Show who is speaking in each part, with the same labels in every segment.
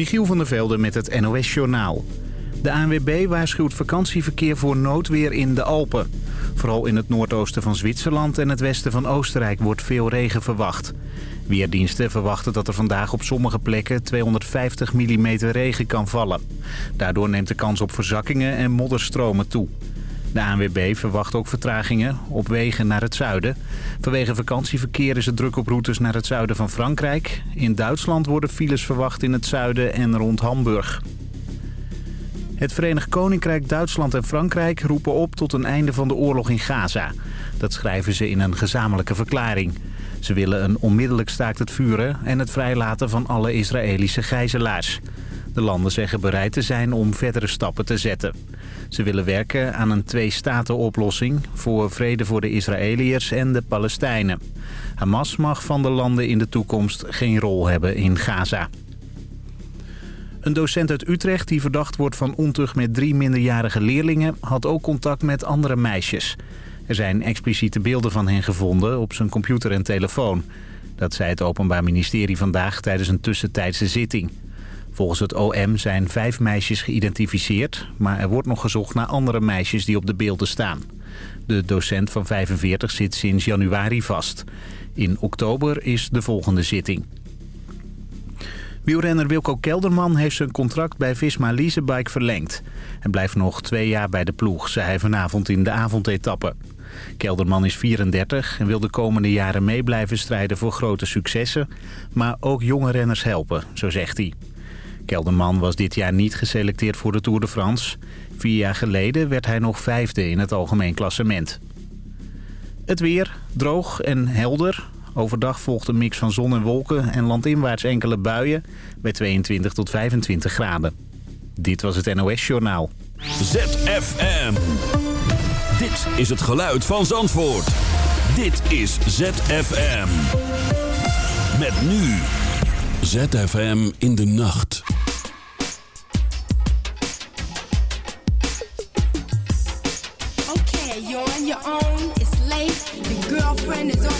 Speaker 1: Michiel van der Velde met het NOS-journaal. De ANWB waarschuwt vakantieverkeer voor noodweer in de Alpen. Vooral in het noordoosten van Zwitserland en het westen van Oostenrijk wordt veel regen verwacht. Weerdiensten verwachten dat er vandaag op sommige plekken 250 mm regen kan vallen. Daardoor neemt de kans op verzakkingen en modderstromen toe. De ANWB verwacht ook vertragingen op wegen naar het zuiden. Vanwege vakantieverkeer is het druk op routes naar het zuiden van Frankrijk. In Duitsland worden files verwacht in het zuiden en rond Hamburg. Het Verenigd Koninkrijk, Duitsland en Frankrijk roepen op tot een einde van de oorlog in Gaza. Dat schrijven ze in een gezamenlijke verklaring. Ze willen een onmiddellijk staakt het vuren en het vrijlaten van alle Israëlische gijzelaars. De landen zeggen bereid te zijn om verdere stappen te zetten. Ze willen werken aan een twee-staten-oplossing voor vrede voor de Israëliërs en de Palestijnen. Hamas mag van de landen in de toekomst geen rol hebben in Gaza. Een docent uit Utrecht die verdacht wordt van ontucht met drie minderjarige leerlingen... had ook contact met andere meisjes. Er zijn expliciete beelden van hen gevonden op zijn computer en telefoon. Dat zei het Openbaar Ministerie vandaag tijdens een tussentijdse zitting. Volgens het OM zijn vijf meisjes geïdentificeerd... maar er wordt nog gezocht naar andere meisjes die op de beelden staan. De docent van 45 zit sinds januari vast. In oktober is de volgende zitting. Wielrenner Wilco Kelderman heeft zijn contract bij Visma Leasebike verlengd. Hij blijft nog twee jaar bij de ploeg, zei hij vanavond in de avondetappe. Kelderman is 34 en wil de komende jaren mee blijven strijden voor grote successen... maar ook jonge renners helpen, zo zegt hij. Kelderman was dit jaar niet geselecteerd voor de Tour de France. Vier jaar geleden werd hij nog vijfde in het algemeen klassement. Het weer, droog en helder. Overdag volgt een mix van zon en wolken en landinwaarts enkele buien... bij 22 tot 25 graden. Dit was het NOS Journaal.
Speaker 2: ZFM. Dit is het geluid van Zandvoort. Dit is ZFM. Met nu... ZFM in de nacht.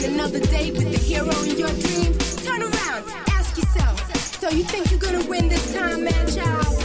Speaker 3: Another day with the hero in your dream. Turn around, ask yourself. So you think you're gonna win this time, man, child?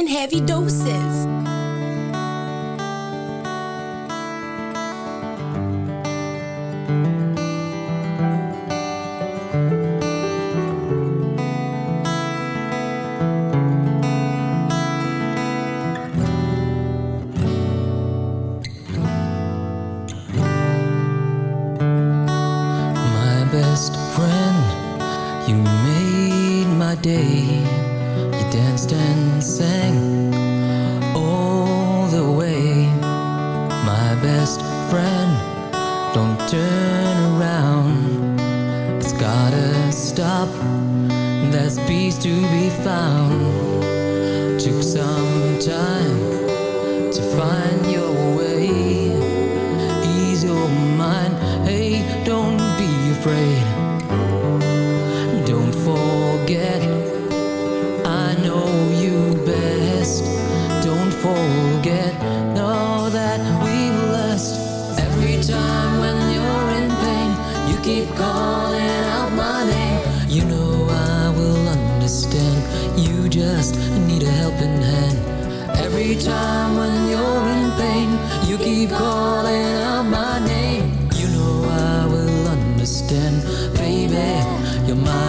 Speaker 3: In
Speaker 4: heavy doses.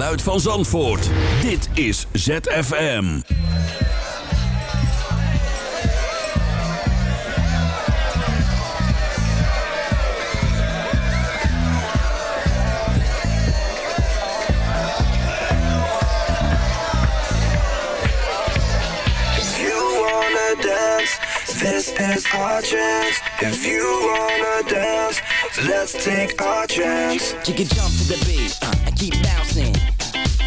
Speaker 3: geluid van Zandvoort. Dit is ZFM.
Speaker 5: If you wanna dance, this is our chance. If you wanna dance, let's take our chance.
Speaker 6: You can jump to the beat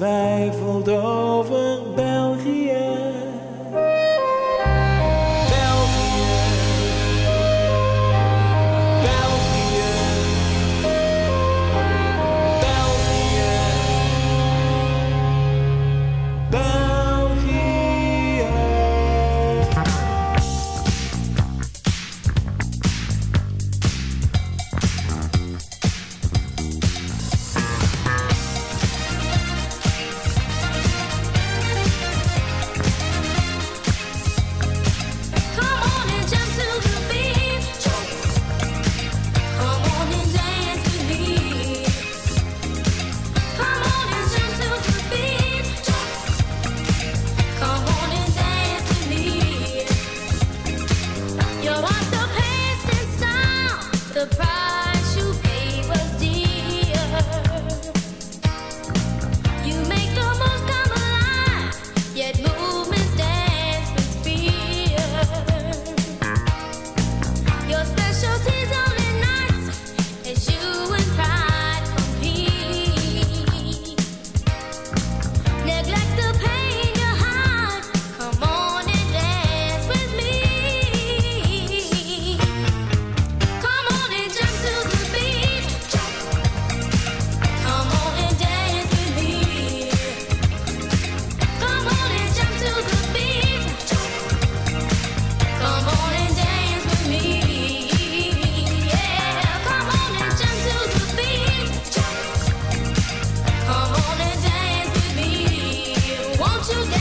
Speaker 7: heb getwijfeld
Speaker 4: you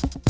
Speaker 3: podcast.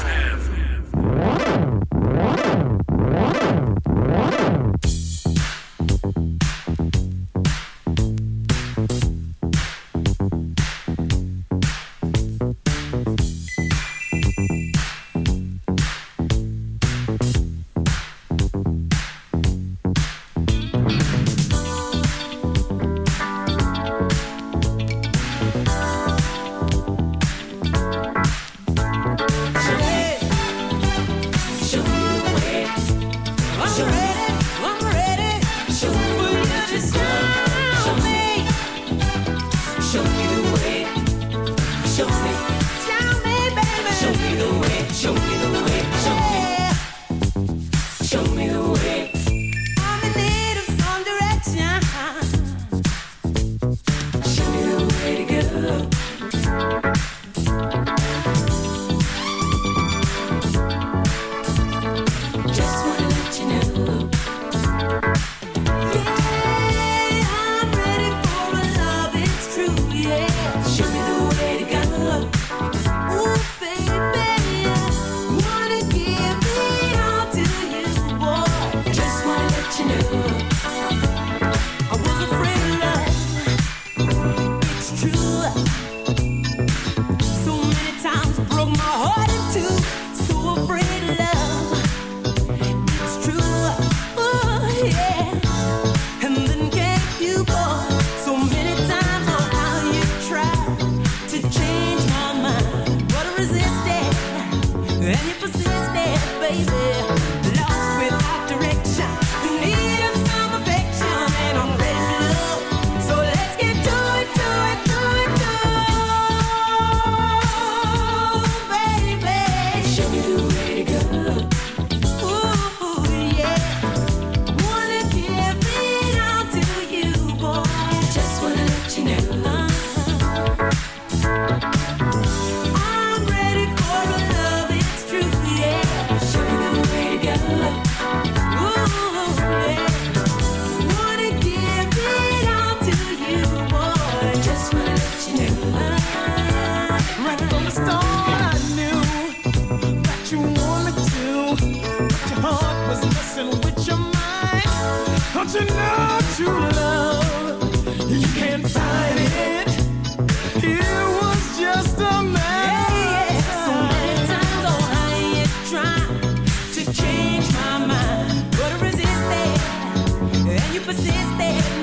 Speaker 4: ever since then.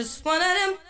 Speaker 4: Just
Speaker 8: one of them